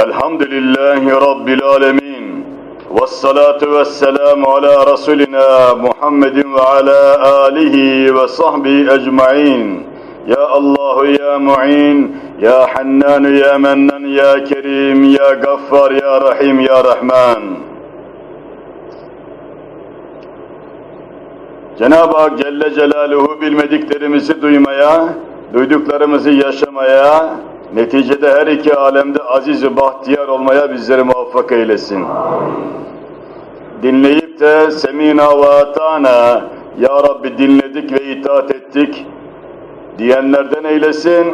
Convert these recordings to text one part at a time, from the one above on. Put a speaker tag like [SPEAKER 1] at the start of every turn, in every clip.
[SPEAKER 1] Elhamdülillahi Rabbil alemin. Vessalatu vesselamu ala Rasulina Muhammedin ve ala alihi ve sahbihi ecma'in. Ya Allahu ya Mu'in, ya Hannanu ya Mennan ya Kerim ya Gaffar ya Rahim ya Rahman. Cenab-ı Hak Celle Celaluhu bilmediklerimizi duymaya, duyduklarımızı yaşamaya, neticede her iki alemde aziz-i bahtiyar olmaya bizleri muvaffak eylesin. Dinleyip de semina ve atana, Ya Rabbi dinledik ve itaat ettik diyenlerden eylesin.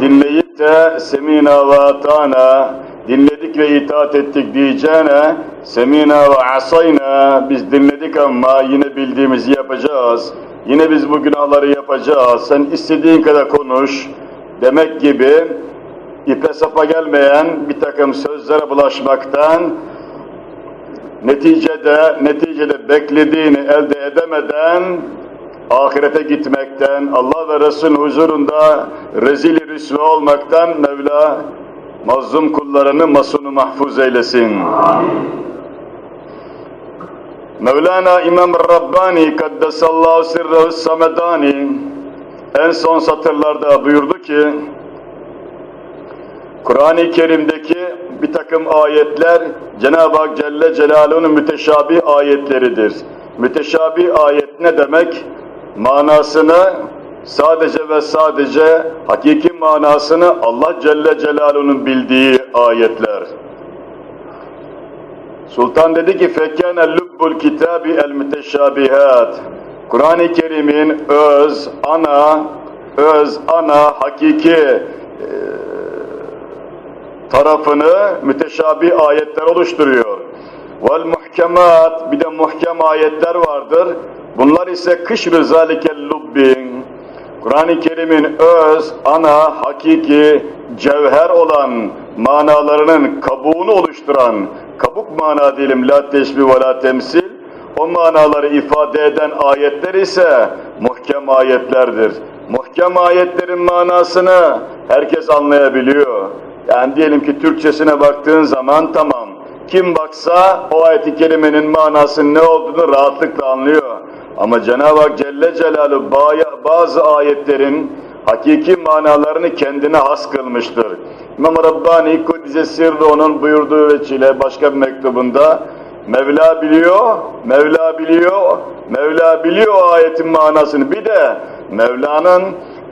[SPEAKER 1] Dinleyip de semina ve atana, dinledik ve itaat ettik diyeceğine, semina ve asayna, biz dinledik ama yine bildiğimizi yapacağız. Yine biz bu günahları yapacağız. Sen istediğin kadar konuş. Demek gibi ipe sapa gelmeyen bir takım sözlere bulaşmaktan, neticede, neticede beklediğini elde edemeden, ahirete gitmekten, Allah ve Resul huzurunda rezil rüsve olmaktan Mevla mazlum kullarını masunu mahfuz eylesin. Mevlana İmam Rabbani Kaddesallahu Sirrehu Samedani en son satırlarda buyurdu ki Kur'an-ı Kerim'deki bir takım ayetler Cenab-ı Hak Celle Celaluhu'nun müteşabih ayetleridir. Müteşabih ayet ne demek? Manasını sadece ve sadece hakiki manasını Allah Celle Celaluhu'nun bildiği ayetler. Sultan dedi ki lubbul kitabi el müteşabihat. Kur'an-ı Kerim'in öz, ana, öz, ana, hakiki e, tarafını müteşabih ayetler oluşturuyor. Vel muhkemat, bir de muhkem ayetler vardır. Bunlar ise kışrı zalikel lubbin. Kur'an-ı Kerim'in öz, ana, hakiki, cevher olan manalarının kabuğunu oluşturan, kabuk mana diyelim la teşbih ve la temsil, o manaları ifade eden ayetler ise muhkem ayetlerdir. Muhkem ayetlerin manasını herkes anlayabiliyor. Yani diyelim ki Türkçesine baktığın zaman tamam, kim baksa o ayet-i kerimenin manasının ne olduğunu rahatlıkla anlıyor. Ama Cenab-ı Hak Celle Celaluhu bazı ayetlerin hakiki manalarını kendine has kılmıştır. İmam Rabbani Kuddise Sirri onun buyurduğu veçile başka bir mektubunda Mevla biliyor, Mevla biliyor, Mevla biliyor ayetin manasını. Bir de Mevla'nın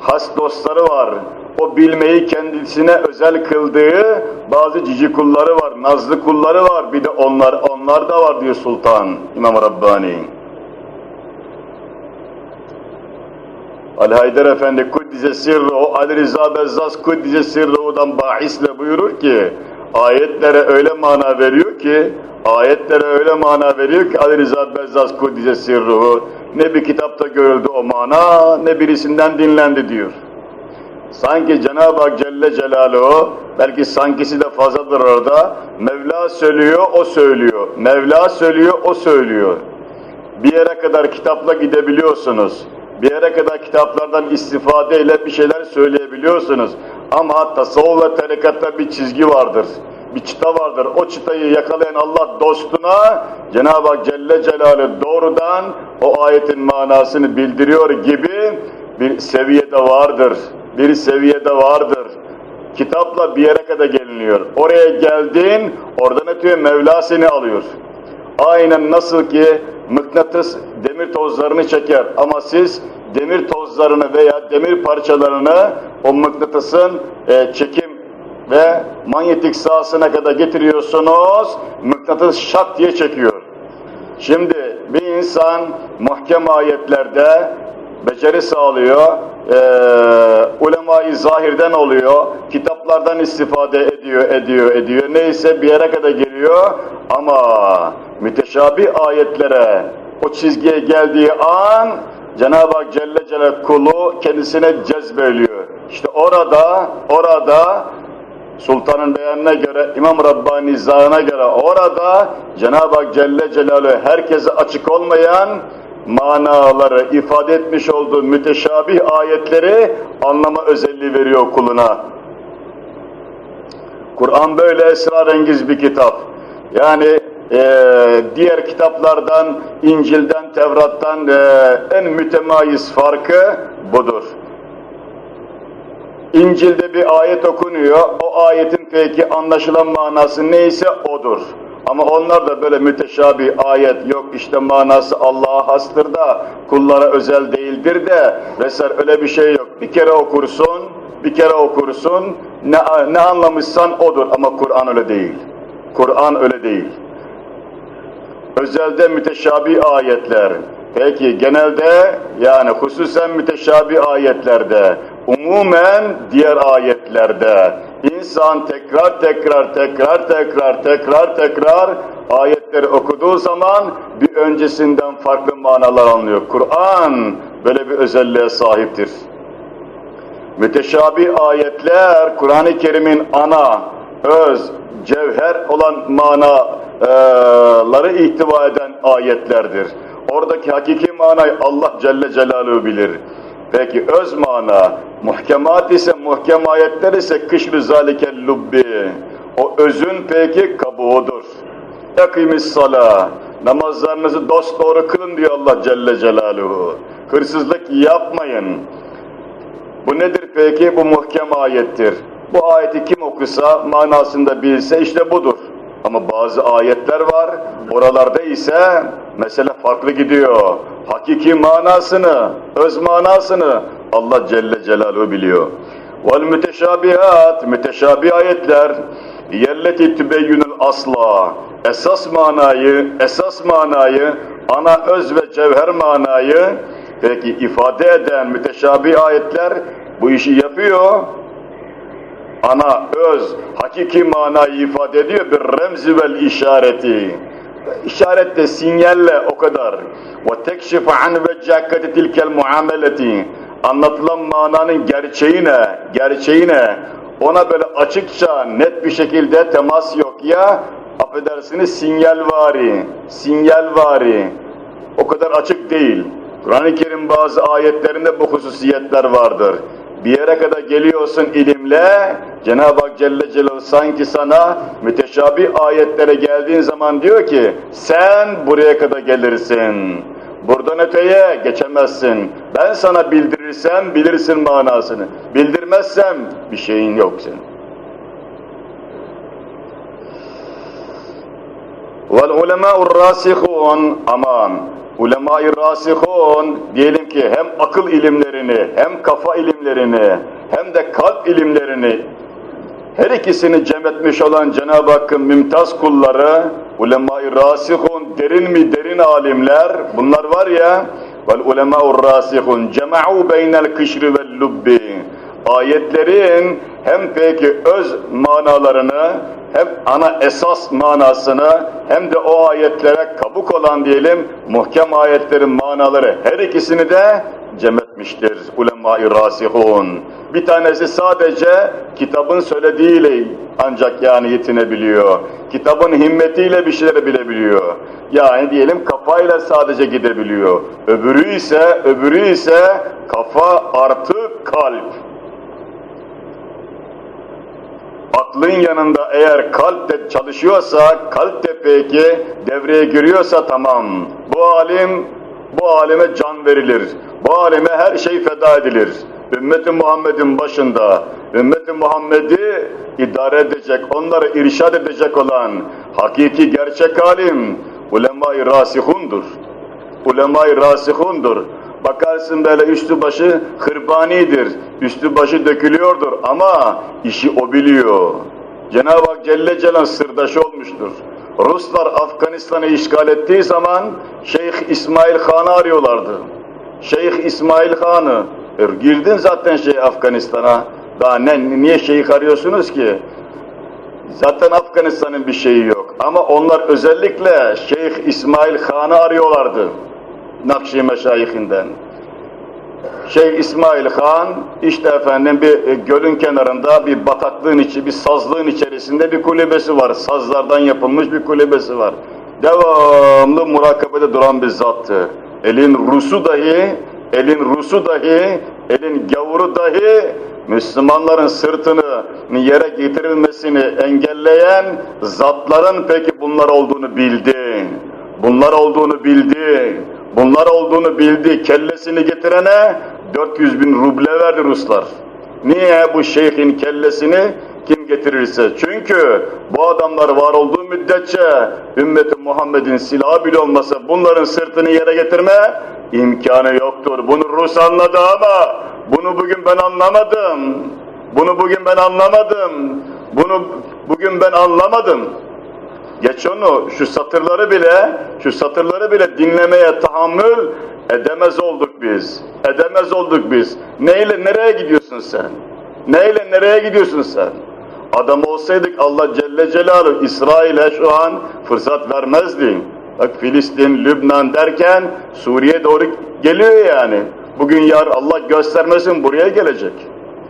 [SPEAKER 1] has dostları var. O bilmeyi kendisine özel kıldığı bazı cici kulları var, nazlı kulları var. Bir de onlar, onlar da var diyor Sultan İmam Rabbani. Ali Haydar Efendi Kuddise Sirruhu, Ali Rıza Bezzaz Kuddise Sirruhu'dan bahisle buyurur ki, ayetlere öyle mana veriyor ki, ayetlere öyle mana veriyor ki Ali Rıza Bezzaz Kuddise Sirruhu, ne bir kitapta görüldü o mana, ne birisinden dinlendi diyor. Sanki Cenab-ı Hak Celle Celaluhu, belki sankisi de fazladır orada, Mevla söylüyor, o söylüyor. Mevla söylüyor, o söylüyor. Bir yere kadar kitapla gidebiliyorsunuz. Bir yere kadar kitaplardan istifadeyle bir şeyler söyleyebiliyorsunuz. Ama tasavvuf ve tarikatta bir çizgi vardır. Bir çıta vardır. O çıtayı yakalayan Allah dostuna Cenab-ı Celle Celaluhu doğrudan o ayetin manasını bildiriyor gibi bir seviyede vardır. Bir seviyede vardır. Kitapla bir yere kadar geliniyor. Oraya geldin, oradan ötüyor Mevla seni alıyor. Aynen nasıl ki mıknatıs demir tozlarını çeker ama siz demir tozlarını veya demir parçalarını o mıknatısın e, çekim ve manyetik sahasına kadar getiriyorsunuz, mıknatıs şak diye çekiyor. Şimdi bir insan muhkem ayetlerde beceri sağlıyor, e, ulema-i zahirden oluyor, kitaplardan istifade ediyor, ediyor, ediyor. Neyse bir yere kadar geliyor ama müteşabih ayetlere o çizgiye geldiği an Cenab-ı Hak Celle Celle kulu kendisine cezbeliyor. İşte orada, orada Sultanın beyanına göre, İmam Rabbani zahına göre orada Cenab-ı Hak Celle Celaluhu herkese açık olmayan manaları ifade etmiş olduğu müteşabih ayetleri anlama özelliği veriyor kuluna. Kur'an böyle esrarengiz bir kitap. Yani e, diğer kitaplardan, İncil'den, Tevrat'tan e, en mütemayiz farkı budur. İncil'de bir ayet okunuyor, o ayetin peki anlaşılan manası neyse odur. Ama onlar da böyle müteşabi ayet yok işte manası Allah'a hastır da kullara özel değildir de vesaire öyle bir şey yok. Bir kere okursun, bir kere okursun ne, ne anlamışsan odur ama Kur'an öyle değil. Kur'an öyle değil. Özelde müteşabi ayetler. Peki genelde yani hususen müteşabi ayetlerde, umumen diğer ayetlerde insan tekrar tekrar tekrar tekrar tekrar tekrar ayetleri okuduğu zaman bir öncesinden farklı manalar anlıyor. Kur'an böyle bir özelliğe sahiptir. Müteşabi ayetler Kur'an-ı Kerim'in ana, öz, cevher olan manaları ihtiva eden ayetlerdir. Oradaki hakiki manayı Allah Celle Celaluhu bilir. Peki öz mana, muhkemat ise, muhkem ayetler ise kışrı zalikel lubbi. O özün peki kabuğudur. Yakimis sala, namazlarınızı dost doğru kılın diyor Allah Celle Celaluhu. Hırsızlık yapmayın. Bu nedir peki? Bu muhkem ayettir. Bu ayeti kim okusa, manasında bilse işte budur. Ama bazı ayetler var, oralarda ise mesele farklı gidiyor. Hakiki manasını, öz manasını Allah Celle Celaluhu biliyor. Vel müteşabihat, müteşabi ayetler, yelleti tübeyyünül asla, esas manayı, esas manayı, ana öz ve cevher manayı, peki ifade eden müteşabi ayetler bu işi yapıyor, ana, öz, hakiki manayı ifade ediyor bir remzi vel işareti. İşaretle, sinyalle o kadar. Ve tekşifu an ve cakkati tilkel muameleti. Anlatılan mananın gerçeği ne? Gerçeği ne? Ona böyle açıkça, net bir şekilde temas yok ya, affedersiniz sinyalvari, sinyalvari. O kadar açık değil. Kur'an-ı Kerim bazı ayetlerinde bu hususiyetler vardır bir yere kadar geliyorsun ilimle, Cenab-ı Hak Celle Celaluhu sanki sana müteşabi ayetlere geldiğin zaman diyor ki, sen buraya kadar gelirsin, buradan öteye geçemezsin, ben sana bildirirsem bilirsin manasını, bildirmezsem bir şeyin yok senin. Vel ulemâ'ur râsihûn aman ulema-i rasihun diyelim ki hem akıl ilimlerini, hem kafa ilimlerini, hem de kalp ilimlerini her ikisini cem etmiş olan Cenab-ı Hakk'ın mümtaz kulları, ulema-i rasihun, derin mi derin alimler, bunlar var ya, vel ulemâ'ur rasihun cema'u beynel kışri vel lubbi. Ayetlerin hem peki öz manalarını, hem ana esas manasını hem de o ayetlere kabuk olan diyelim muhkem ayetlerin manaları her ikisini de cem etmiştir ulema-i rasihun. Bir tanesi sadece kitabın söylediğiyle ancak yani yetinebiliyor. Kitabın himmetiyle bir şeyleri bilebiliyor. Yani diyelim kafayla sadece gidebiliyor. Öbürü ise öbürü ise kafa artı kalp. Aklın yanında eğer kalp de çalışıyorsa, kalp de peki devreye giriyorsa tamam. Bu alim, bu alime can verilir. Bu alime her şey feda edilir. Ümmeti Muhammed'in başında, ümmeti Muhammed'i idare edecek, onları irşad edecek olan hakiki gerçek alim, ulema-i rasihundur. Ulema-i rasihundur. Bakarsın böyle üstü başı hırbanidir, üstü başı dökülüyordur ama işi o biliyor. Cenab-ı Hak Celle Celal sırdaşı olmuştur. Ruslar Afganistan'ı işgal ettiği zaman Şeyh İsmail Han'ı arıyorlardı. Şeyh İsmail Han'ı, e, girdin zaten şey Afganistan'a, daha ne, niye şeyh arıyorsunuz ki? Zaten Afganistan'ın bir şeyi yok. Ama onlar özellikle Şeyh İsmail Han'ı arıyorlardı. Nakşi Meşayihinden. Şeyh İsmail Han, işte efendim bir e, gölün kenarında bir bataklığın içi, bir sazlığın içerisinde bir kulübesi var. Sazlardan yapılmış bir kulübesi var. Devamlı murakabede duran bir zattı. Elin Rus'u dahi, elin Rus'u dahi elin gavuru dahi Müslümanların sırtını yere getirilmesini engelleyen zatların peki bunlar olduğunu bildi. Bunlar olduğunu bildi. Bunlar olduğunu bildi. Kellesini getirene 400 bin ruble verdi Ruslar. Niye bu şeyhin kellesini kim getirirse? Çünkü bu adamlar var olduğu müddetçe ümmeti Muhammed'in silahı bile olmasa bunların sırtını yere getirme imkanı yoktur. Bunu Rus anladı ama bunu bugün ben anlamadım. Bunu bugün ben anlamadım. Bunu bugün ben anlamadım. Geç onu, şu satırları bile, şu satırları bile dinlemeye tahammül edemez olduk biz. Edemez olduk biz. Neyle nereye gidiyorsun sen? Neyle nereye gidiyorsun sen? Adam olsaydık Allah Celle Celaluhu İsrail'e şu an fırsat vermezdi. Bak Filistin, Lübnan derken Suriye doğru geliyor yani. Bugün yar Allah göstermesin buraya gelecek.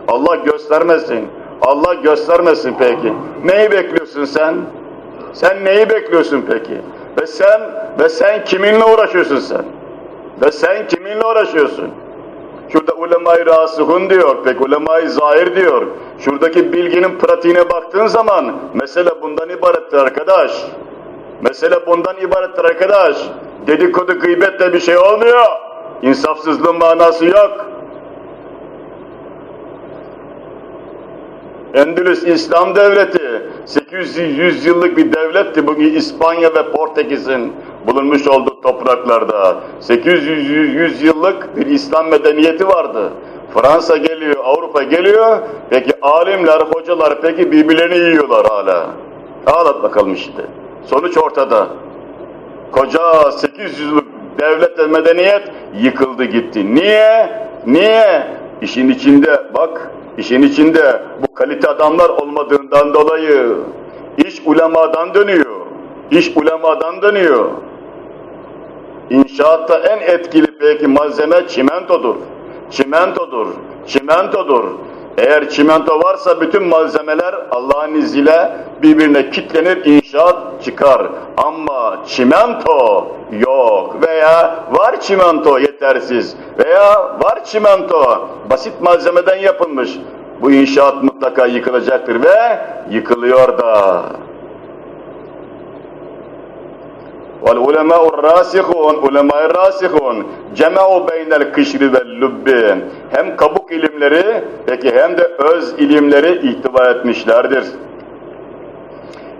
[SPEAKER 1] Allah göstermesin. Allah göstermesin peki. Neyi bekliyorsun sen? Sen neyi bekliyorsun peki? Ve sen ve sen kiminle uğraşıyorsun sen? Ve sen kiminle uğraşıyorsun? Şurada ulema-i diyor, pek ulema-i zahir diyor. Şuradaki bilginin pratiğine baktığın zaman mesele bundan ibarettir arkadaş. Mesele bundan ibarettir arkadaş. Dedikodu gıybetle bir şey olmuyor. İnsafsızlığın manası yok. Endülüs İslam Devleti 800 yıllık bir devletti. Bugün İspanya ve Portekiz'in bulunmuş olduğu topraklarda 800 yıllık bir İslam medeniyeti vardı. Fransa geliyor, Avrupa geliyor. Peki alimler, hocalar peki birbirlerini yiyorlar hala. Ağlat bakalım işte. Sonuç ortada. Koca 800 yıllık devlet ve medeniyet yıkıldı gitti. Niye? Niye? İşin içinde bak İşin içinde bu kalite adamlar olmadığından dolayı iş ulemadan dönüyor. İş ulemadan dönüyor. İnşaatta en etkili peki malzeme çimentodur. Çimentodur. Çimentodur. Eğer çimento varsa bütün malzemeler Allah'ın izniyle birbirine kitlenir, inşaat çıkar. Ama çimento yok veya var çimento yetersiz veya var çimento basit malzemeden yapılmış. Bu inşaat mutlaka yıkılacaktır ve yıkılıyor da. Vel ulemâ'ur râsihûn, ulemâ'ir râsihûn, cemâ'u beynel kışri ve lübbi hem kabuk ilimleri peki hem de öz ilimleri ihtiva etmişlerdir.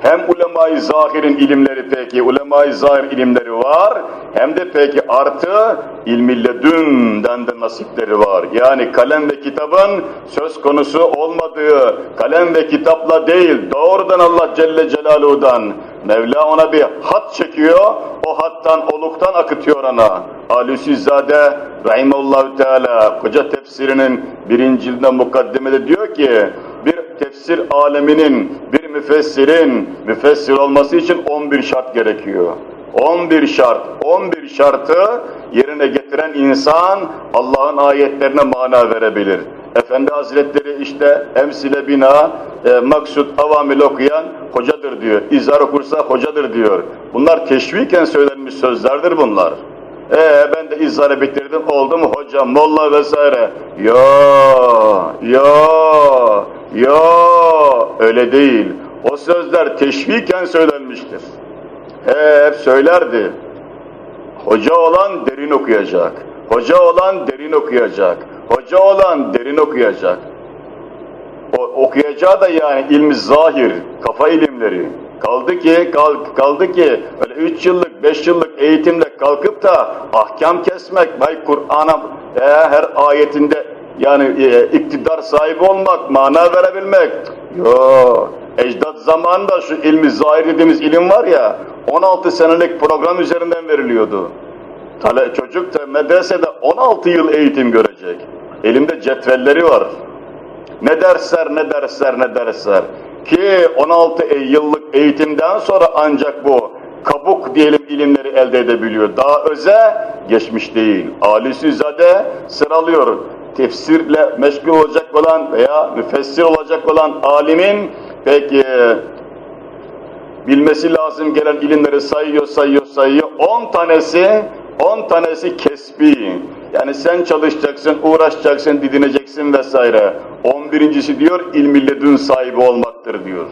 [SPEAKER 1] Hem ulema-i zahirin ilimleri peki, ulema-i zahir ilimleri var, hem de peki artı ilmi ledünden de nasipleri var. Yani kalem ve kitabın söz konusu olmadığı, kalem ve kitapla değil, doğrudan Allah Celle Celaluhu'dan Mevla ona bir hat çekiyor, o hattan, oluktan akıtıyor ona. Alüsizade Rahimallahu Teala koca tefsirinin birincilinde mukaddemede diyor ki, bir tefsir aleminin, bir müfessirin müfessir olması için 11 şart gerekiyor. 11 şart, 11 şartı yerine getiren insan Allah'ın ayetlerine mana verebilir. Efendi Hazretleri işte emsile bina, e, maksut avamil okuyan hocadır diyor. İzar okursa hocadır diyor. Bunlar teşviken söylenmiş sözlerdir bunlar. Ee ben de izarı bitirdim oldu mu hocam, molla vesaire. Yo, yo, yo öyle değil. O sözler teşviken söylenmiştir. Hep söylerdi. Hoca olan derin okuyacak. Hoca olan derin okuyacak. Hoca olan derin okuyacak. O, okuyacağı da yani ilmi zahir, kafa ilimleri. Kaldı ki, kal, kaldı ki öyle üç yıllık, beş yıllık eğitimle kalkıp da ahkam kesmek, bay Kur'an'a e, her ayetinde yani e, iktidar sahibi olmak, mana verebilmek. Yo, ecdat zamanında şu ilmi zahir dediğimiz ilim var ya, 16 senelik program üzerinden veriliyordu. Tale, çocuk da medresede 16 yıl eğitim görecek. Elimde cetvelleri var. Ne dersler, ne dersler, ne dersler. Ki 16 yıllık eğitimden sonra ancak bu kabuk diyelim ilimleri elde edebiliyor. Daha öze geçmiş değil. Ali zade sıralıyor. Tefsirle meşgul olacak olan veya müfessir olacak olan alimin peki bilmesi lazım gelen ilimleri sayıyor, sayıyor, sayıyor. 10 tanesi 10 tanesi kesbi. Yani sen çalışacaksın, uğraşacaksın, didineceksin vesaire. On birincisi diyor ilmi ledün sahibi olmaktır diyor.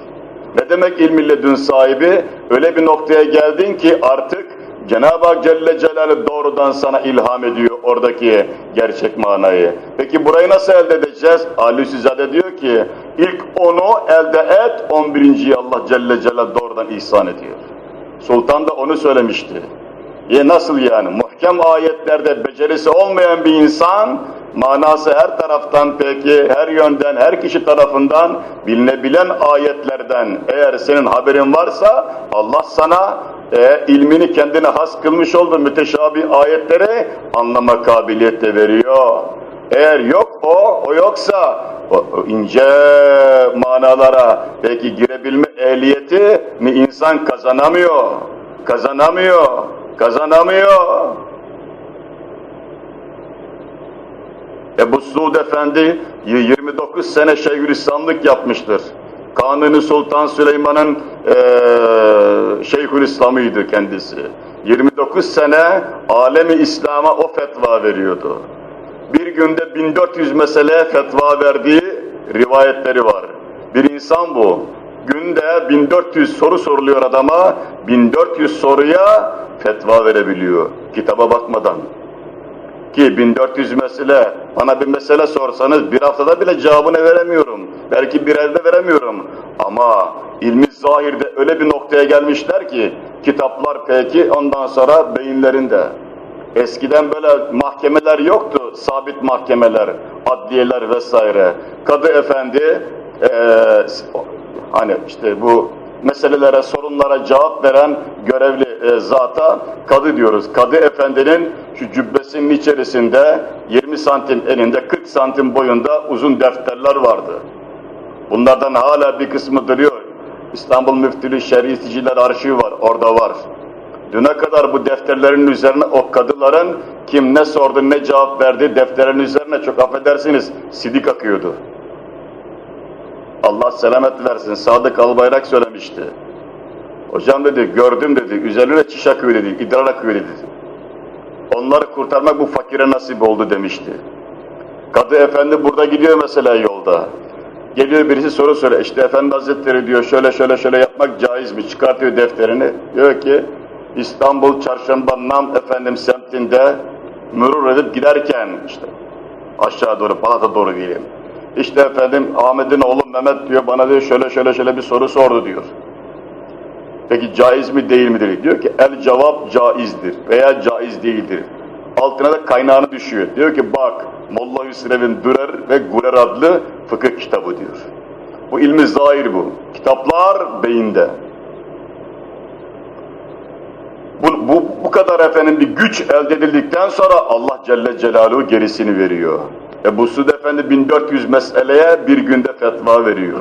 [SPEAKER 1] Ne demek ilmi ledün sahibi? Öyle bir noktaya geldin ki artık Cenab-ı Hak Celle Celaluhu doğrudan sana ilham ediyor oradaki gerçek manayı. Peki burayı nasıl elde edeceğiz? Ali Sizade diyor ki ilk onu elde et, on birinciyi Allah Celle Celaluhu doğrudan ihsan ediyor. Sultan da onu söylemişti. E nasıl yani? Muhkem ayetlerde becerisi olmayan bir insan, manası her taraftan peki, her yönden, her kişi tarafından bilinebilen ayetlerden eğer senin haberin varsa Allah sana e, ilmini kendine has kılmış olduğu müteşabih ayetleri anlama kabiliyeti veriyor. Eğer yok o, o yoksa o, o ince manalara peki girebilme ehliyeti mi insan kazanamıyor, kazanamıyor, kazanamıyor. Ebu Suud Efendi 29 sene Şeyhülislamlık yapmıştır. Kanuni Sultan Süleyman'ın e, Şeyhülislam'ıydı kendisi. 29 sene alemi İslam'a o fetva veriyordu. Bir günde 1400 mesele fetva verdiği rivayetleri var. Bir insan bu. Günde 1400 soru soruluyor adama, 1400 soruya fetva verebiliyor. Kitaba bakmadan. Ki 1400 mesele, bana bir mesele sorsanız bir haftada bile cevabını veremiyorum. Belki bir elde veremiyorum. Ama ilmi zahirde öyle bir noktaya gelmişler ki, kitaplar peki ondan sonra beyinlerinde. Eskiden böyle mahkemeler yoktu, sabit mahkemeler, adliyeler vesaire. Kadı efendi, ee, hani işte bu meselelere, sorunlara cevap veren görevli e, zata kadı diyoruz. Kadı efendinin şu cübbesinin içerisinde 20 santim elinde 40 santim boyunda uzun defterler vardı. Bunlardan hala bir kısmı duruyor. İstanbul Müftülü Şerifciler Arşivi var, orada var. Düne kadar bu defterlerin üzerine o kadıların kim ne sordu ne cevap verdi defterlerin üzerine çok affedersiniz sidik akıyordu. Allah selamet versin. Sadık Albayrak söylemişti. Hocam dedi, gördüm dedi, üzerine çiş akıyor dedi, idrar akıyor dedi. Onları kurtarmak bu fakire nasip oldu demişti. Kadı efendi burada gidiyor mesela yolda. Geliyor birisi soru soruyor. İşte efendi hazretleri diyor şöyle şöyle şöyle yapmak caiz mi? Çıkartıyor defterini. Diyor ki İstanbul Çarşamba Nam efendim semtinde mürur edip giderken işte aşağı doğru, Balat'a doğru diyelim. İşte efendim Ahmet'in oğlu Mehmet diyor bana diyor şöyle şöyle şöyle bir soru sordu diyor. Peki caiz mi değil midir? Diyor ki el cevap caizdir veya caiz değildir. Altına da kaynağını düşüyor. Diyor ki bak Molla Hüsrev'in Dürer ve Gurer adlı fıkıh kitabı diyor. Bu ilmi zahir bu. Kitaplar beyinde. Bu, bu, bu kadar efendim bir güç elde edildikten sonra Allah Celle Celaluhu gerisini veriyor. Ebu Suud Efendi 1400 meseleye bir günde fetva veriyor.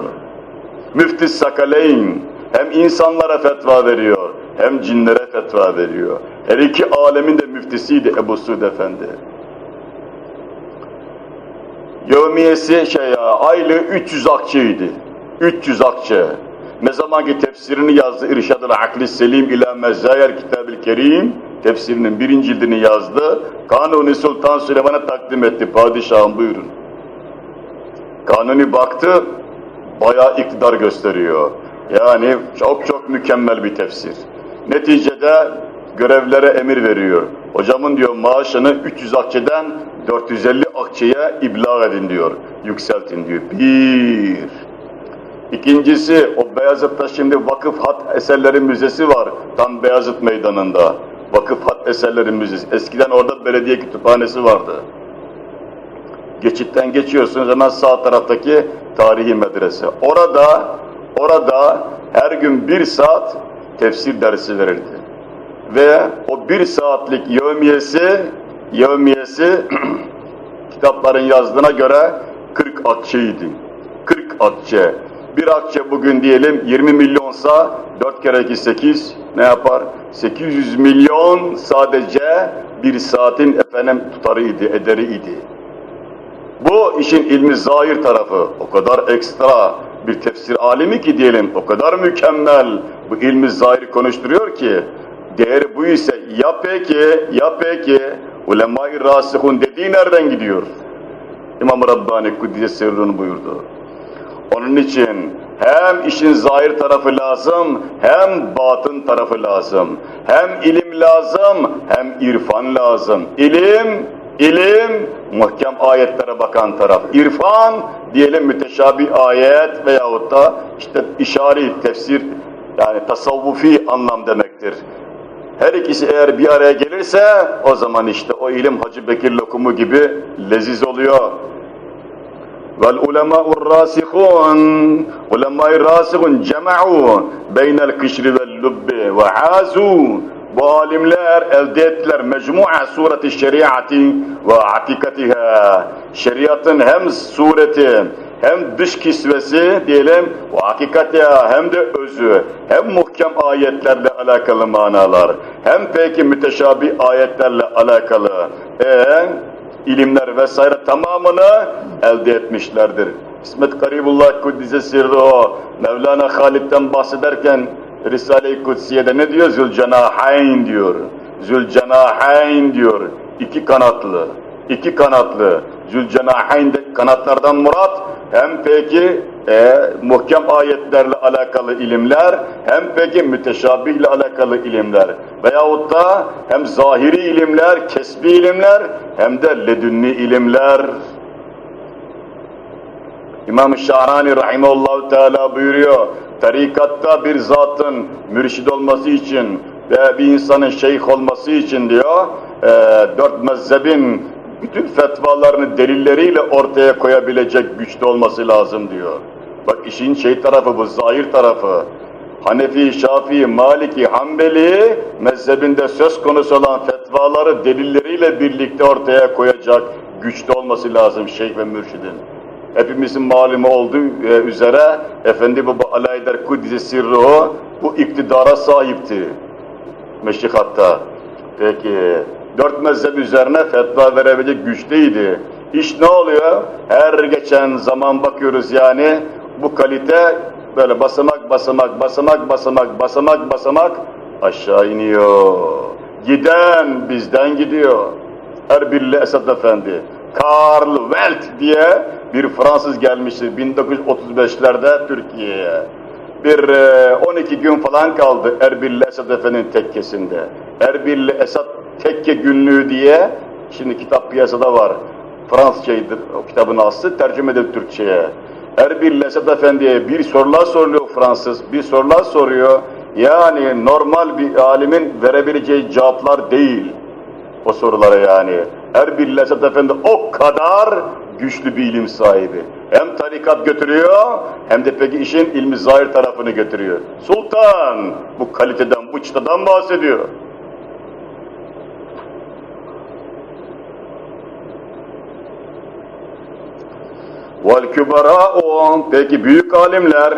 [SPEAKER 1] Müfti Sakaleyn hem insanlara fetva veriyor hem cinlere fetva veriyor. Her iki alemin de müftisiydi Ebu Suud Efendi. Yevmiyesi şey ya, aylığı 300 akçeydi. 300 akçe. Ne zamanki tefsirini yazdı İrşad-ı Akli Selim ila Mezzayel Kitab-ı Kerim tefsirinin birinci cildini yazdı. Kanuni Sultan Süleyman'a takdim etti. Padişahım buyurun. Kanuni baktı, bayağı iktidar gösteriyor. Yani çok çok mükemmel bir tefsir. Neticede görevlere emir veriyor. Hocamın diyor maaşını 300 akçeden 450 akçeye ibla edin diyor. Yükseltin diyor. Bir. İkincisi o Beyazıt'ta şimdi Vakıf Hat Eserleri Müzesi var. Tam Beyazıt Meydanı'nda. Vakıf Hat Eserleri Müzesi. Eskiden orada belediye kütüphanesi vardı. Geçitten geçiyorsunuz hemen sağ taraftaki tarihi medrese. Orada, orada her gün bir saat tefsir dersi verildi. Ve o bir saatlik yevmiyesi, yevmiyesi kitapların yazdığına göre 40 akçeydi. 40 akçe. Bir akçe bugün diyelim 20 milyonsa 4 kere 2 8 ne yapar? 800 milyon sadece bir saatin efendim tutarıydı, ederiydi. Bu işin ilmi zahir tarafı o kadar ekstra bir tefsir alimi ki diyelim o kadar mükemmel bu ilmi zahir konuşturuyor ki değeri bu ise ya peki, ya peki ulema-i rasihun dediği nereden gidiyor? İmam Rabbani Kuddise Sırrı'nın buyurdu. Onun için hem işin zahir tarafı lazım, hem batın tarafı lazım. Hem ilim lazım, hem irfan lazım. İlim, ilim, muhkem ayetlere bakan taraf. İrfan, diyelim müteşabih ayet veyahut da işte işari, tefsir, yani tasavvufi anlam demektir. Her ikisi eğer bir araya gelirse o zaman işte o ilim Hacı Bekir lokumu gibi leziz oluyor. Vel ulemâ'ur râsihûn Ulemâ-i râsihûn cema'û beynel kışri vel lubbi ve âzû bu alimler elde ettiler mecmu'a sureti şeriatı ve atikatiha şeriatın hem sureti hem dış kisvesi diyelim ve hakikatiha hem de özü hem muhkem ayetlerle alakalı manalar hem peki müteşabih ayetlerle alakalı eee ilimler vesaire tamamını elde etmişlerdir. İsmet Garibullah Kuddise Sirri o Mevlana Halid'den bahsederken Risale-i Kutsiye'de ne diyor? Zülcenahayn diyor. Zülcenahayn diyor. İki kanatlı. iki kanatlı. Zülcenahayn de kanatlardan murat hem peki e, muhkem ayetlerle alakalı ilimler hem peki müteşabihle alakalı ilimler veyahut da hem zahiri ilimler, kesbi ilimler hem de ledünni ilimler. İmam-ı Şahrani Rahimullahu Teala buyuruyor, tarikatta bir zatın mürşid olması için ve bir insanın şeyh olması için diyor, e, dört mezhebin bütün fetvalarını delilleriyle ortaya koyabilecek güçte olması lazım diyor. Bak işin şey tarafı bu, zahir tarafı. Hanefi, Şafii, Maliki, Hanbeli mezhebinde söz konusu olan fetvaları delilleriyle birlikte ortaya koyacak güçte olması lazım şeyh ve mürşidin. Hepimizin malumu olduğu e, üzere Efendi Baba Alaeddin Kuddise Sirruhu bu iktidara sahipti. Meşrikatta. Peki dört mezhep üzerine fetva verebilecek güçteydi. İş ne oluyor? Her geçen zaman bakıyoruz yani bu kalite böyle basamak basamak basamak basamak basamak basamak aşağı iniyor. Giden bizden gidiyor. Erbilli Esat Efendi. Karl Welt diye bir Fransız gelmişti 1935'lerde Türkiye'ye. Bir 12 gün falan kaldı Erbilli Esat Efendi'nin tekkesinde. Erbilli Esat Tekke Günlüğü diye şimdi kitap piyasada var. Fransızcaydır o kitabın aslı, tercüme edildi Türkçe'ye. Erbil Esat Efendi'ye bir sorular soruyor Fransız, bir sorular soruyor. Yani normal bir alimin verebileceği cevaplar değil o sorulara yani. Erbil Esat Efendi o kadar güçlü bir ilim sahibi. Hem tarikat götürüyor hem de peki işin ilmi zahir tarafını götürüyor. Sultan bu kaliteden, bu çıtadan bahsediyor. Vel küberâ'u peki büyük alimler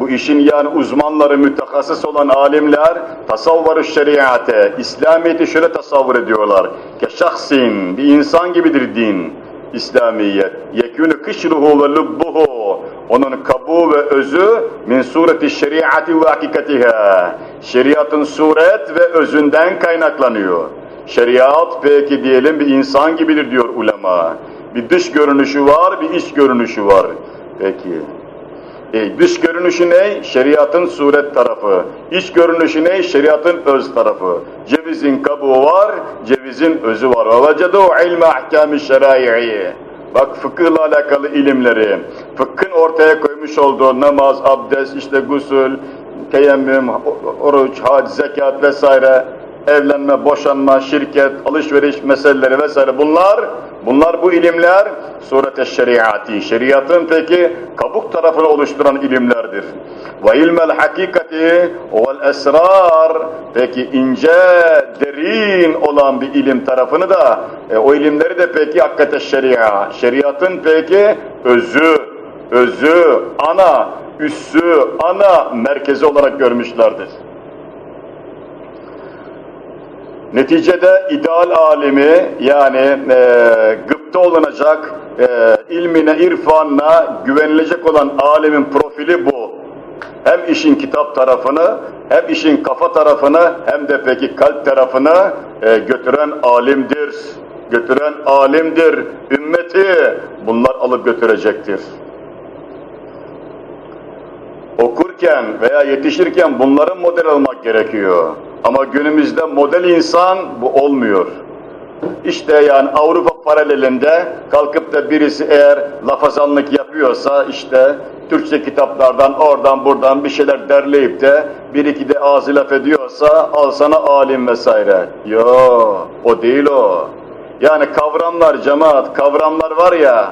[SPEAKER 1] bu işin yani uzmanları, mütehassıs olan alimler tasavvur şeriate, İslamiyet'i şöyle tasavvur ediyorlar. Ke şahsin, bir insan gibidir din, İslamiyet. Yekûnü kışruhu ve lubbuhu. Onun kabuğu ve özü min sureti şeriatı ve hakikatiha. Şeriatın suret ve özünden kaynaklanıyor. Şeriat peki diyelim bir insan gibidir diyor ulema. Bir dış görünüşü var, bir iç görünüşü var. Peki. E, dış görünüşü ne? Şeriatın suret tarafı. İç görünüşü ne? Şeriatın öz tarafı. Cevizin kabuğu var, cevizin özü var. وَوَجَدُوا عِلْمَ اَحْكَامِ الشَّرَائِعِ Bak fıkıhla alakalı ilimleri, fıkhın ortaya koymuş olduğu namaz, abdest, işte gusül, teyemmüm, oruç, hac, zekat vesaire, evlenme, boşanma, şirket, alışveriş meseleleri vesaire bunlar, bunlar bu ilimler surete şeriatı, şeriatın peki kabuk tarafını oluşturan ilimlerdir. Ve ilmel hakikati vel esrar peki ince, derin olan bir ilim tarafını da e, o ilimleri de peki hakikate şeria, şeriatın peki özü, özü, ana, üssü, ana merkezi olarak görmüşlerdir. Neticede ideal alimi yani e, gıpta olunacak, e, ilmine, irfanına güvenilecek olan alimin profili bu. Hem işin kitap tarafını, hem işin kafa tarafını, hem de peki kalp tarafını e, götüren alimdir. Götüren alimdir. Ümmeti bunlar alıp götürecektir. Okurken veya yetişirken bunların model almak gerekiyor. Ama günümüzde model insan bu olmuyor. İşte yani Avrupa paralelinde kalkıp da birisi eğer lafazanlık yapıyorsa işte Türkçe kitaplardan oradan buradan bir şeyler derleyip de bir iki de ağzı laf ediyorsa al sana alim vesaire. Yo o değil o. Yani kavramlar cemaat kavramlar var ya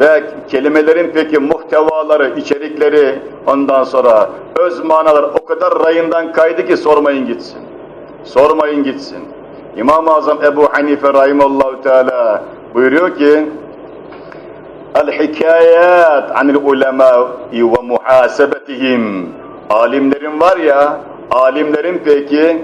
[SPEAKER 1] ve kelimelerin peki muhtevaları, içerikleri ondan sonra öz manaları o kadar rayından kaydı ki sormayın gitsin. Sormayın gitsin. İmam-ı Azam Ebu Hanife Rahimallahu Teala buyuruyor ki El-hikayat anil ulema ve muhasebetihim Alimlerin var ya, alimlerin peki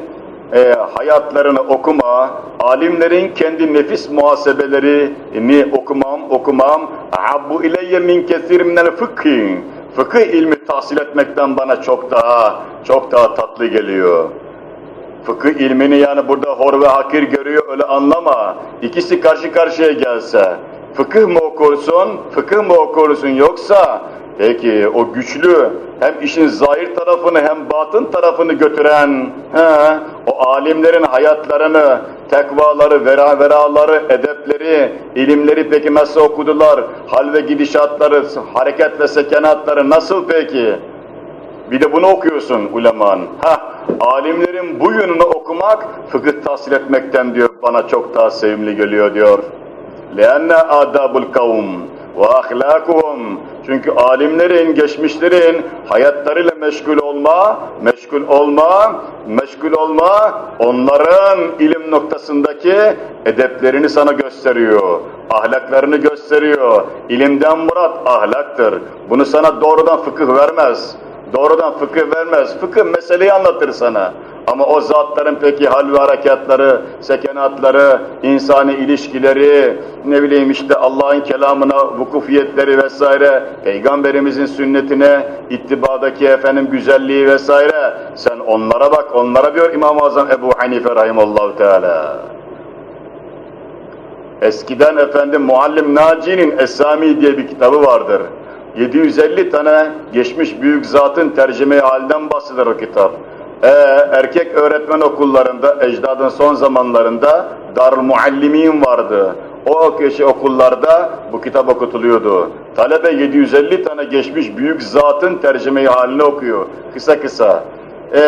[SPEAKER 1] e, hayatlarını okuma, alimlerin kendi nefis muhasebelerini okumam, okumam habbu ileyye min kesir minel fıkhi fıkıh ilmi tahsil etmekten bana çok daha çok daha tatlı geliyor. Fıkıh ilmini yani burada hor ve hakir görüyor öyle anlama. İkisi karşı karşıya gelse. Fıkıh mı okursun, fıkıh mı okursun yoksa peki o güçlü hem işin zahir tarafını hem batın tarafını götüren he, o alimlerin hayatlarını, tekvaları, vera veraları, edepleri, ilimleri peki nasıl okudular, hal ve gidişatları, hareket ve sekenatları nasıl peki? Bir de bunu okuyorsun ulemanın. Ha, alimlerin bu yönünü okumak fıkıh tahsil etmekten diyor bana çok daha sevimli geliyor diyor. لَاَنَّ آدَابُ الْقَوْمِ وَاَخْلَاكُهُمْ Çünkü alimlerin, geçmişlerin hayatlarıyla meşgul olma, meşgul olma, meşgul olma, onların ilim noktasındaki edeplerini sana gösteriyor, ahlaklarını gösteriyor. İlimden murat ahlaktır. Bunu sana doğrudan fıkıh vermez. Doğrudan fıkıh vermez. Fıkıh meseleyi anlatır sana. Ama o zatların peki hal ve harekatları, sekenatları, insani ilişkileri, ne bileyim işte Allah'ın kelamına vukufiyetleri vesaire, Peygamberimizin sünnetine, ittibadaki efendim güzelliği vesaire, sen onlara bak, onlara diyor İmam-ı Azam Ebu Hanife Rahimallahu Teala. Eskiden efendim Muallim Naci'nin Esami diye bir kitabı vardır. 750 tane geçmiş büyük zatın tercüme halinden bahseder o kitap. Ee, erkek öğretmen okullarında, ecdadın son zamanlarında Darül Muallimin vardı. O kişi okullarda bu kitap okutuluyordu. Talebe 750 tane geçmiş büyük zatın tercümeyi halini okuyor. Kısa kısa. Ee,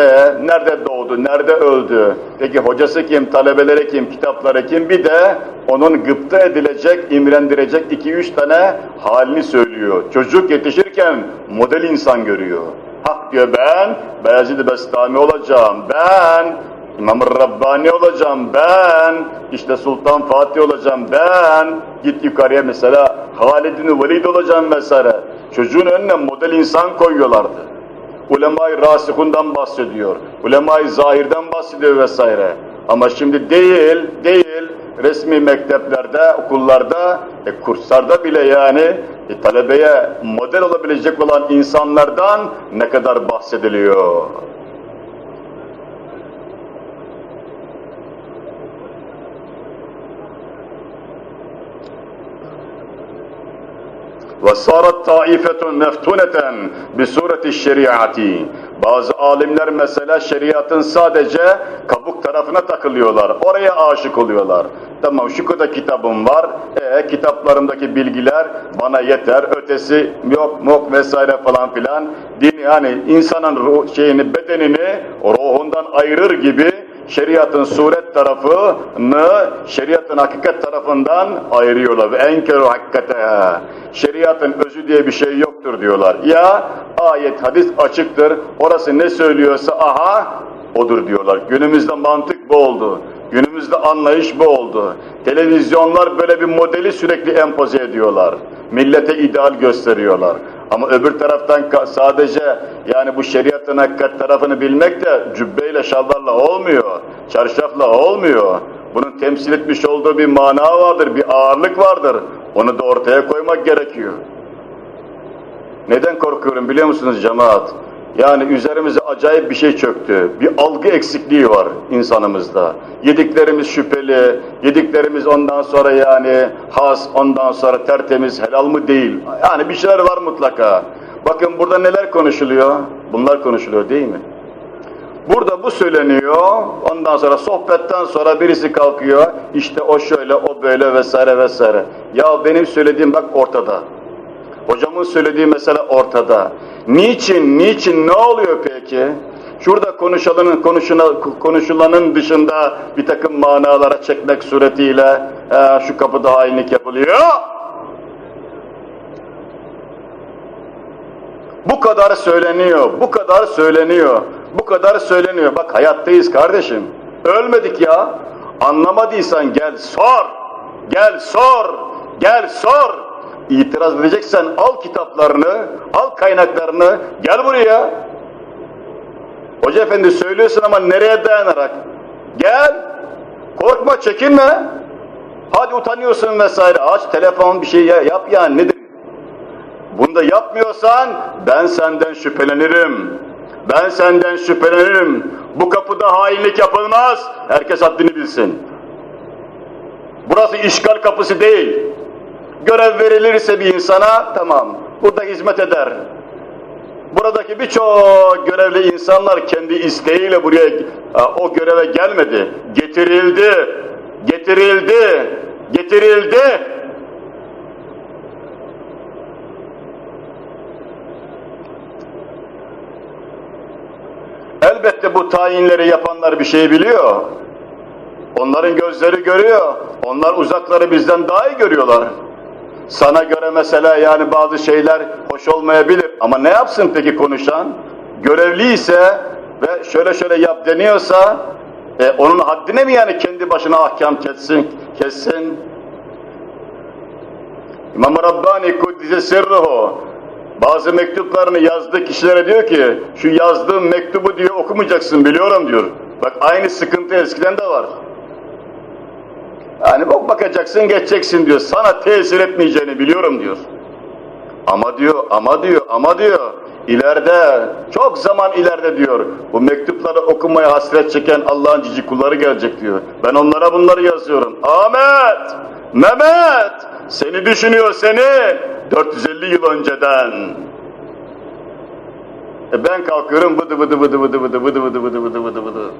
[SPEAKER 1] nerede doğdu, nerede öldü? Peki hocası kim, talebeleri kim, kitapları kim? Bir de onun gıpta edilecek, imrendirecek iki üç tane halini söylüyor. Çocuk yetişirken model insan görüyor. Hak diyor ben, Beyazid-i Bestami olacağım, ben İmam-ı Rabbani olacağım, ben işte Sultan Fatih olacağım, ben git yukarıya mesela Halid-i Velid olacağım vesaire. Çocuğun önüne model insan koyuyorlardı. Ulema-i Rasikundan bahsediyor, Ulema-i Zahir'den bahsediyor vesaire. Ama şimdi değil, değil, resmi mekteplerde, okullarda, e, kurslarda bile yani e, talebeye model olabilecek olan insanlardan ne kadar bahsediliyor. ve sarat taifetun meftuneten bi şeriati. Bazı alimler mesela şeriatın sadece kabuk tarafına takılıyorlar. Oraya aşık oluyorlar. Tamam şu kadar kitabım var. E kitaplarımdaki bilgiler bana yeter. Ötesi yok mok vesaire falan filan. Dini hani insanın ruh, şeyini bedenini ruhundan ayırır gibi şeriatın suret tarafını şeriatın hakikat tarafından ayırıyorlar. Enkeru hakikate. Şeriatın özü diye bir şey yoktur diyorlar. Ya ayet hadis açıktır. Orası ne söylüyorsa aha odur diyorlar. Günümüzde mantık bu oldu. Günümüzde anlayış bu oldu. Televizyonlar böyle bir modeli sürekli empoze ediyorlar. Millete ideal gösteriyorlar. Ama öbür taraftan sadece yani bu şeriatın hakikat tarafını bilmek de cübbeyle şalvarla olmuyor. Çarşafla olmuyor. Bunun temsil etmiş olduğu bir mana vardır, bir ağırlık vardır. Onu da ortaya koymak gerekiyor. Neden korkuyorum biliyor musunuz cemaat? Yani üzerimize acayip bir şey çöktü. Bir algı eksikliği var insanımızda. Yediklerimiz şüpheli, yediklerimiz ondan sonra yani has, ondan sonra tertemiz, helal mı değil. Yani bir şeyler var mutlaka. Bakın burada neler konuşuluyor? Bunlar konuşuluyor değil mi? Burada bu söyleniyor, ondan sonra sohbetten sonra birisi kalkıyor, işte o şöyle, o böyle vesaire vesaire. Ya benim söylediğim bak ortada. Hocamın söylediği mesela ortada. Niçin, niçin, ne oluyor peki? Şurada konuşulanın, konuşulanın dışında bir takım manalara çekmek suretiyle e, şu kapıda hainlik yapılıyor. Bu kadar söyleniyor, bu kadar söyleniyor, bu kadar söyleniyor. Bak hayattayız kardeşim. Ölmedik ya. Anlamadıysan gel sor, gel sor, gel sor. İtiraz edeceksen al kitaplarını, al kaynaklarını, gel buraya. Hoca efendi söylüyorsun ama nereye dayanarak? Gel, korkma, çekinme. Hadi utanıyorsun vesaire, aç telefon bir şey yap yani nedir? Bunu da yapmıyorsan ben senden şüphelenirim. Ben senden şüphelenirim. Bu kapıda hainlik yapılmaz. Herkes haddini bilsin. Burası işgal kapısı değil. Görev verilirse bir insana tamam. Burada hizmet eder. Buradaki birçok görevli insanlar kendi isteğiyle buraya o göreve gelmedi. Getirildi. Getirildi. Getirildi. Elbette bu tayinleri yapanlar bir şey biliyor. Onların gözleri görüyor. Onlar uzakları bizden daha iyi görüyorlar. Sana göre mesela yani bazı şeyler hoş olmayabilir ama ne yapsın peki konuşan? Görevli ise ve şöyle şöyle yap deniyorsa e, onun haddine mi yani kendi başına ahkam kessin? kessin? İmam Rabbani Kuddise Sirruhu bazı mektuplarını yazdığı kişilere diyor ki şu yazdığım mektubu diyor okumayacaksın biliyorum diyor. Bak aynı sıkıntı eskiden de var. Yani bak bakacaksın geçeceksin diyor. Sana tesir etmeyeceğini biliyorum diyor. Ama diyor, ama diyor, ama diyor. İleride, çok zaman ileride diyor. Bu mektupları okumaya hasret çeken Allah'ın cici kulları gelecek diyor. Ben onlara bunları yazıyorum. Ahmet, Mehmet, seni düşünüyor seni 450 yıl önceden. E ben kalkıyorum vıdı vıdı vıdı vıdı vıdı vıdı vıdı vıdı vıdı vıdı vıdı.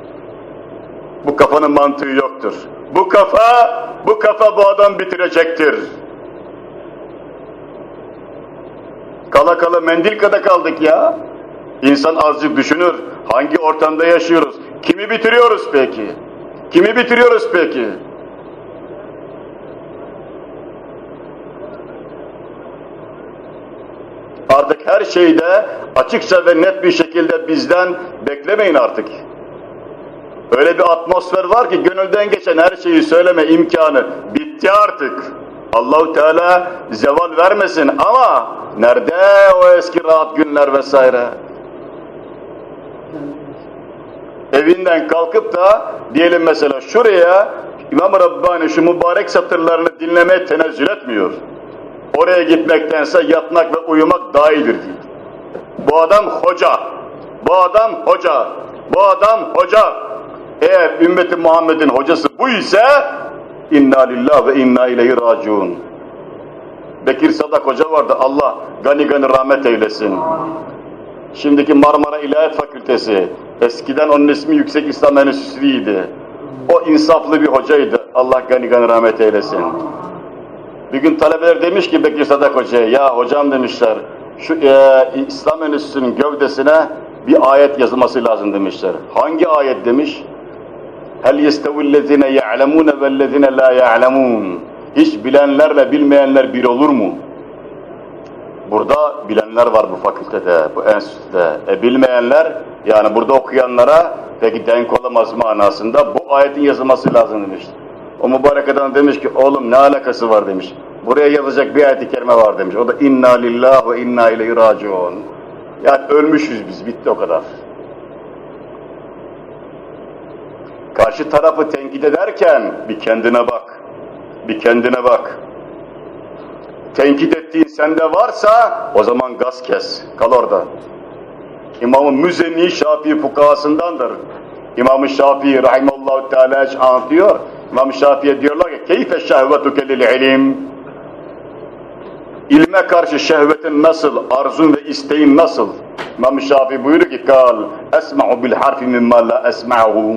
[SPEAKER 1] Bu kafanın mantığı yoktur. Bu kafa, bu kafa bu adam bitirecektir. Kala kala mendil kada kaldık ya. İnsan azıcık düşünür. Hangi ortamda yaşıyoruz? Kimi bitiriyoruz peki? Kimi bitiriyoruz peki? Artık her şeyde açıkça ve net bir şekilde bizden beklemeyin artık. Öyle bir atmosfer var ki gönülden geçen her şeyi söyleme imkanı bitti artık. Allahu Teala zeval vermesin ama nerede o eski rahat günler vesaire? Evinden kalkıp da diyelim mesela şuraya İmam Rabbani şu mübarek satırlarını dinlemeye tenezzül etmiyor. Oraya gitmektense yatmak ve uyumak daha iyidir diyor. Bu adam hoca, bu adam hoca, bu adam hoca. Eğer ümmeti Muhammed'in hocası bu ise inna lillah ve inna ileyhi raciun. Bekir Sadak Hoca vardı. Allah gani gani rahmet eylesin. Şimdiki Marmara İlahiyat Fakültesi. Eskiden onun ismi Yüksek İslam Enstitüsü'ydü. O insaflı bir hocaydı. Allah gani gani rahmet eylesin. Bir gün talebeler demiş ki Bekir Sadak Hoca'ya, ya hocam demişler, şu e, İslam Enstitüsü'nün gövdesine bir ayet yazılması lazım demişler. Hangi ayet demiş? Hel yestevillezine ya'lemune vellezine la ya'lemun. Hiç bilenlerle bilmeyenler bir olur mu? Burada bilenler var bu fakültede, bu enstitüde. E bilmeyenler, yani burada okuyanlara peki denk olamaz manasında bu ayetin yazılması lazım demiş. O mübarek adam demiş ki, oğlum ne alakası var demiş. Buraya yazacak bir ayet-i kerime var demiş. O da inna lillah ve inna ileyhi raciun. Yani ölmüşüz biz, bitti o kadar. Karşı tarafı tenkit ederken bir kendine bak. Bir kendine bak. Tenkit ettiğin sende varsa o zaman gaz kes. Kal orada. İmam-ı Müzenni Şafii fukahasındandır. İmam-ı Şafii rahimallahu teala anlatıyor. İmam-ı Şafii'ye diyorlar ki keyfe şehvetuke lil ilim İlme karşı şehvetin nasıl, arzun ve isteğin nasıl? İmam-ı Şafii buyuruyor ki kal esma'u bil harfi mimma la esma'hu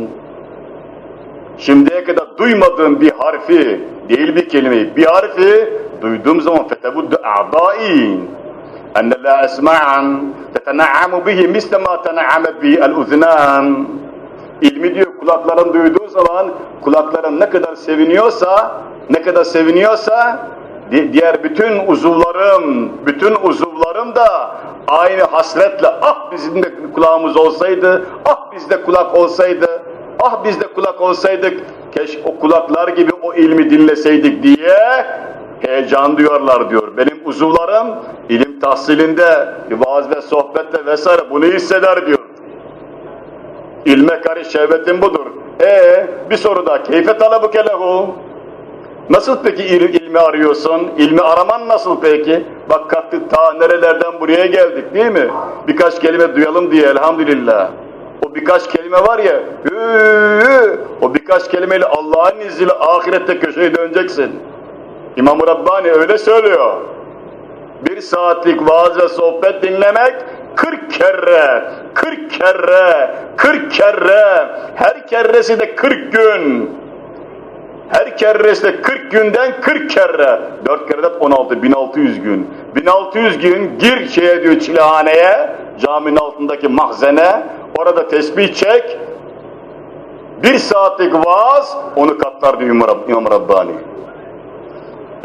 [SPEAKER 1] Şimdiye kadar duymadığım bir harfi, değil bir kelimeyi, bir harfi duyduğum zaman fetebuddu a'dai enne la esma'an tetena'amu bihi misle ma tena'amet bihi el-uznan. İlmi diyor kulakların duyduğu zaman kulakların ne kadar seviniyorsa ne kadar seviniyorsa diğer bütün uzuvlarım bütün uzuvlarım da aynı hasretle ah bizim de kulağımız olsaydı ah bizde kulak olsaydı ah bizde kulak olsaydık keşke o kulaklar gibi o ilmi dinleseydik diye heyecan duyarlar diyor. Benim uzuvlarım ilim tahsilinde, vaaz ve sohbette vesaire bunu hisseder diyor. İlme karış şehvetin budur. E bir soru daha. Keyfe talabu kelehu. Nasıl peki il, ilmi arıyorsun? İlmi araman nasıl peki? Bak kalktık ta nerelerden buraya geldik değil mi? Birkaç kelime duyalım diye elhamdülillah. O birkaç kelime var ya, o birkaç kelimeyle Allah'ın izniyle ahirette köşeye döneceksin. İmam-ı Rabbani öyle söylüyor. Bir saatlik vaaz ve sohbet dinlemek 40 kere, 40 kere, 40 kere, her kerresi de 40 gün. Her kerresi de 40 günden 40 kere. 4 kere de 16, 1600 gün. 1600 gün gir şeye diyor çilehaneye, caminin altındaki mahzene, orada tesbih çek. Bir saatlik vaaz onu katlar diyor İmam Rabbani.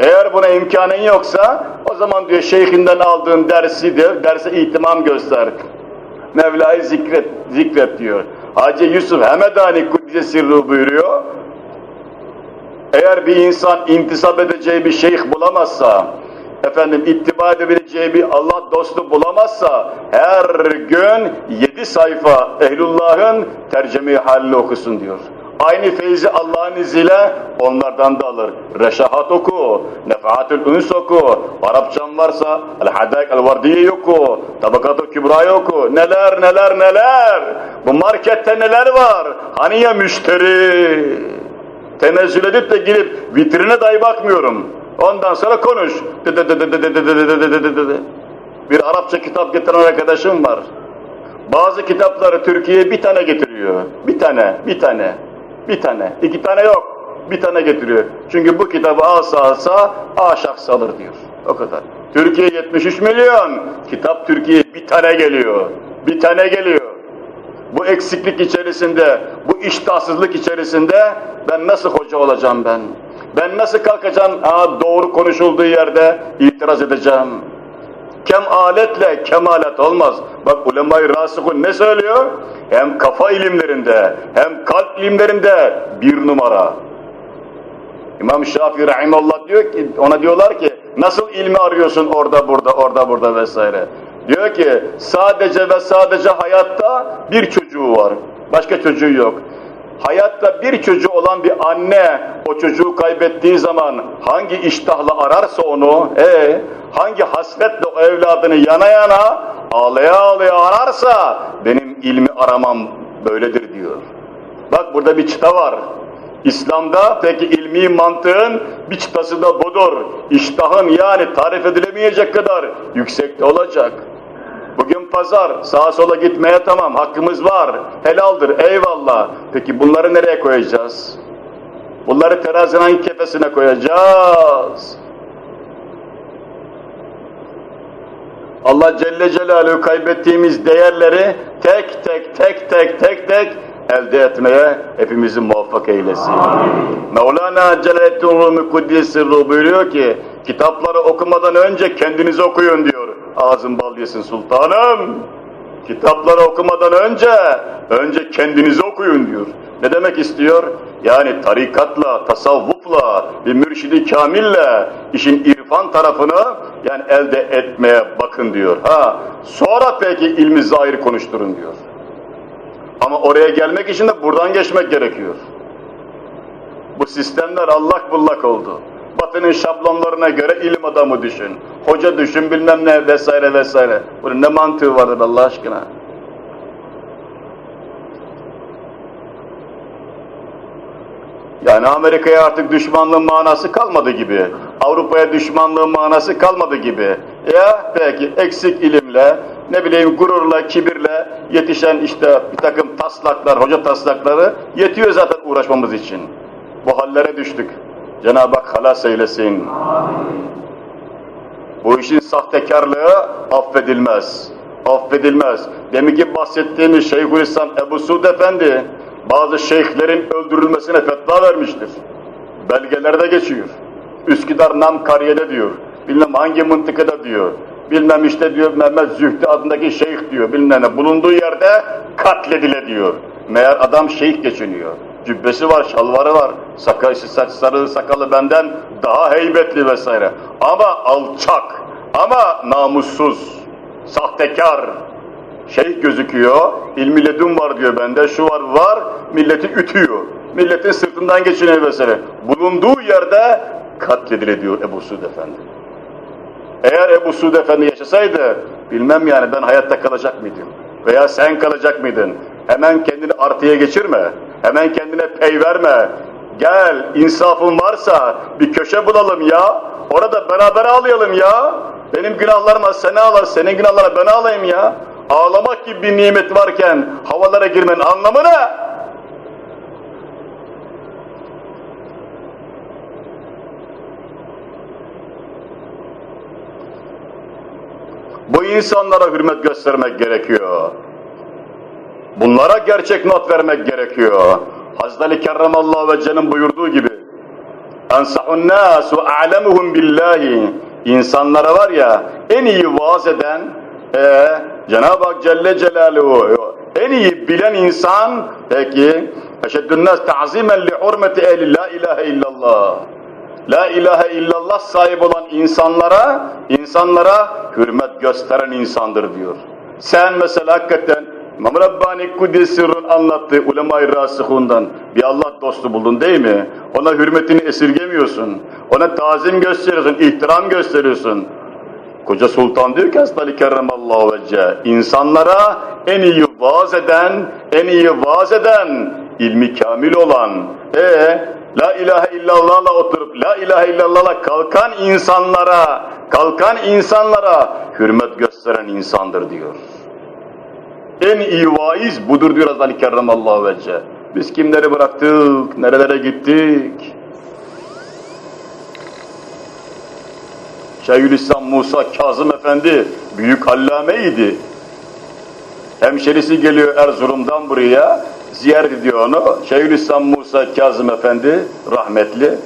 [SPEAKER 1] Eğer buna imkanın yoksa o zaman diyor şeyhinden aldığın dersi de derse ihtimam göster. Mevla'yı zikret, zikret diyor. Hacı Yusuf Hemedani Kuddise Sirru buyuruyor. Eğer bir insan intisap edeceği bir şeyh bulamazsa, efendim ittiba edebileceği bir Allah dostu bulamazsa her gün yedi sayfa Ehlullah'ın terceme-i halini okusun diyor. Aynı feyzi Allah'ın izniyle onlardan da alır. Reşahat oku, Nefahatül Üns oku, Arapçan varsa El-Hadayk El-Vardiye oku, Tabakat-ı Kübra'yı oku. Neler neler neler! Bu markette neler var? Hani ya müşteri? Tenezzül edip de girip vitrine dahi bakmıyorum. Ondan sonra konuş. Bir Arapça kitap getiren arkadaşım var. Bazı kitapları Türkiye'ye bir tane getiriyor. Bir tane, bir tane, bir tane. iki tane yok. Bir tane getiriyor. Çünkü bu kitabı alsa alsa A şahsı alır diyor. O kadar. Türkiye 73 milyon. Kitap Türkiye'ye bir tane geliyor. Bir tane geliyor. Bu eksiklik içerisinde, bu iştahsızlık içerisinde ben nasıl hoca olacağım ben? Ben nasıl kalkacağım Aa, doğru konuşulduğu yerde itiraz edeceğim? Kem aletle kemalet olmaz. Bak ulema-i rasıkun ne söylüyor? Hem kafa ilimlerinde hem kalp ilimlerinde bir numara. İmam Şafii Rahimallah diyor ki, ona diyorlar ki nasıl ilmi arıyorsun orada burada orada burada vesaire. Diyor ki sadece ve sadece hayatta bir çocuğu var. Başka çocuğu yok. Hayatta bir çocuğu olan bir anne o çocuğu kaybettiği zaman hangi iştahla ararsa onu, e, hangi hasretle o evladını yana yana ağlaya ağlaya ararsa benim ilmi aramam böyledir diyor. Bak burada bir çıta var. İslam'da peki ilmi mantığın bir çıtası da budur. İştahın yani tarif edilemeyecek kadar yüksekte olacak. Bugün pazar, sağa sola gitmeye tamam, hakkımız var, helaldir, eyvallah. Peki bunları nereye koyacağız? Bunları terazinin kefesine koyacağız? Allah Celle Celaluhu kaybettiğimiz değerleri tek tek tek tek tek tek elde etmeye hepimizi muvaffak eylesin. Amin. Mevlana Celaleddin Rumi Kuddisi buyuruyor ki kitapları okumadan önce kendinizi okuyun diyor. Ağzın bal yesin sultanım. Kitapları okumadan önce, önce kendinizi okuyun diyor. Ne demek istiyor? Yani tarikatla, tasavvufla, bir mürşidi kamille işin irfan tarafını yani elde etmeye bakın diyor. Ha, sonra peki ilmi zahir konuşturun diyor. Ama oraya gelmek için de buradan geçmek gerekiyor. Bu sistemler allak bullak oldu. Batı'nın şablonlarına göre ilim adamı düşün. Hoca düşün bilmem ne vesaire vesaire. Bunun ne mantığı vardır Allah aşkına? Yani Amerika'ya artık düşmanlığın manası kalmadı gibi. Avrupa'ya düşmanlığın manası kalmadı gibi. Ya belki eksik ilimle, ne bileyim gururla, kibirle yetişen işte bir takım taslaklar, hoca taslakları yetiyor zaten uğraşmamız için. Bu hallere düştük. Cenab-ı Hak halas eylesin. Bu işin sahtekarlığı affedilmez. Affedilmez. Demin ki bahsettiğimiz Şeyhülislam Ebu Suud Efendi bazı şeyhlerin öldürülmesine fetva vermiştir. Belgelerde geçiyor. Üsküdar Namkariye'de diyor. Bilmem hangi mıntıkada diyor. Bilmem işte diyor Mehmet Zühtü adındaki şeyh diyor. Bilmem ne. Bulunduğu yerde katledile diyor. Meğer adam şeyh geçiniyor. Cübbesi var, şalvarı var. Sakal, saç, sarı sakalı benden daha heybetli vesaire. Ama alçak, ama namussuz, sahtekar, şeyh gözüküyor, ilmi ledun var diyor bende, şu var var, milleti ütüyor. Milletin sırtından geçiniyor vesaire. Bulunduğu yerde katledile diyor Ebu Suud Efendi. Eğer Ebu Suud Efendi yaşasaydı, bilmem yani ben hayatta kalacak mıydım? Veya sen kalacak mıydın? Hemen kendini artıya geçirme, hemen kendine pey verme. Gel, insafın varsa bir köşe bulalım ya, orada beraber ağlayalım ya. Benim günahlarıma seni ağlar, senin günahlarına ben ağlayayım ya. Ağlamak gibi bir nimet varken havalara girmenin anlamı ne? Bu insanlara hürmet göstermek gerekiyor. Bunlara gerçek not vermek gerekiyor. Hazreti Ali Kerramallahu ve Cen'in buyurduğu gibi اَنْسَحُ النَّاسُ وَاَعْلَمُهُمْ billahi İnsanlara var ya en iyi vaaz eden e, Cenab-ı Hak Celle Celaluhu en iyi bilen insan peki eşeddün nas ta'zimen li hurmeti ehli la ilahe illallah La ilahe illallah sahip olan insanlara, insanlara hürmet gösteren insandır diyor. Sen mesela hakikaten İmam Rabbani Kudüs'ün anlattığı ulema-i rasihundan bir Allah dostu buldun değil mi? Ona hürmetini esirgemiyorsun. Ona tazim gösteriyorsun, ihtiram gösteriyorsun. Koca Sultan diyor ki Hastali Kerremallahu Vecce, insanlara en iyi vaaz eden, en iyi vaaz eden, ilmi kamil olan, e La ilahe illallah'la oturup La ilahe illallah'la kalkan insanlara, kalkan insanlara hürmet gösteren insandır diyor. En iyi vaiz budur diyor Hazreti Kerremallahu Vecce. Biz kimleri bıraktık, nerelere gittik? Şeyhülislam Musa Kazım Efendi büyük allameydi. Hemşerisi geliyor Erzurum'dan buraya, ziyaret ediyor onu. Şeyhülislam Musa Kazım Efendi rahmetli.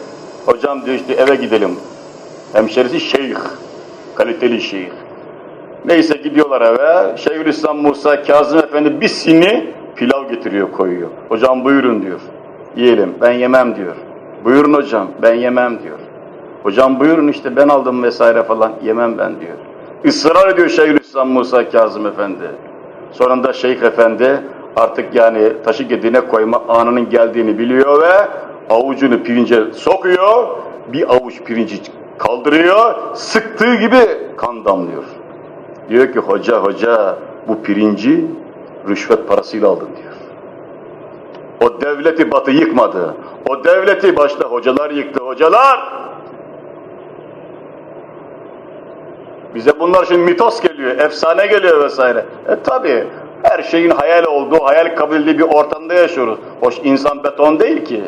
[SPEAKER 1] Hocam diyor işte eve gidelim. Hemşerisi şeyh, kaliteli şeyh. Neyse gidiyorlar eve. Şeyhülislam Musa Kazım Efendi bir sini pilav getiriyor koyuyor. Hocam buyurun diyor. Yiyelim. Ben yemem diyor. Buyurun hocam. Ben yemem diyor. Hocam buyurun işte ben aldım vesaire falan. Yemem ben diyor. Israr ediyor Şeyhülislam Musa Kazım Efendi. Sonunda Şeyh Efendi artık yani taşı gediğine koyma anının geldiğini biliyor ve avucunu pirince sokuyor. Bir avuç pirinci kaldırıyor. Sıktığı gibi kan damlıyor. Diyor ki hoca hoca bu pirinci rüşvet parasıyla aldın diyor. O devleti batı yıkmadı. O devleti başta hocalar yıktı. Hocalar! Bize bunlar şimdi mitos geliyor, efsane geliyor vesaire. E tabi her şeyin hayal olduğu, hayal kabul edildiği bir ortamda yaşıyoruz. Hoş insan beton değil ki.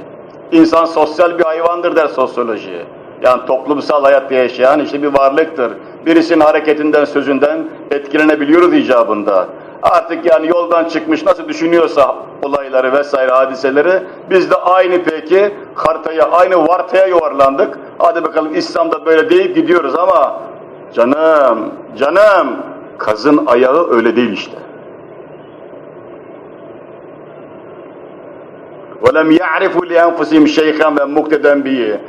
[SPEAKER 1] İnsan sosyal bir hayvandır der sosyoloji Yani toplumsal hayatta yaşayan işte bir varlıktır. Birisinin hareketinden, sözünden etkilenebiliyoruz icabında. Artık yani yoldan çıkmış nasıl düşünüyorsa olayları vesaire hadiseleri biz de aynı peki hartaya, aynı vartaya yuvarlandık. Hadi bakalım İslam'da böyle deyip gidiyoruz ama canım, canım kazın ayağı öyle değil işte. وَلَمْ يَعْرِفُوا لِيَنْفُسِهِمْ شَيْخًا وَمُقْتَدًا بِهِ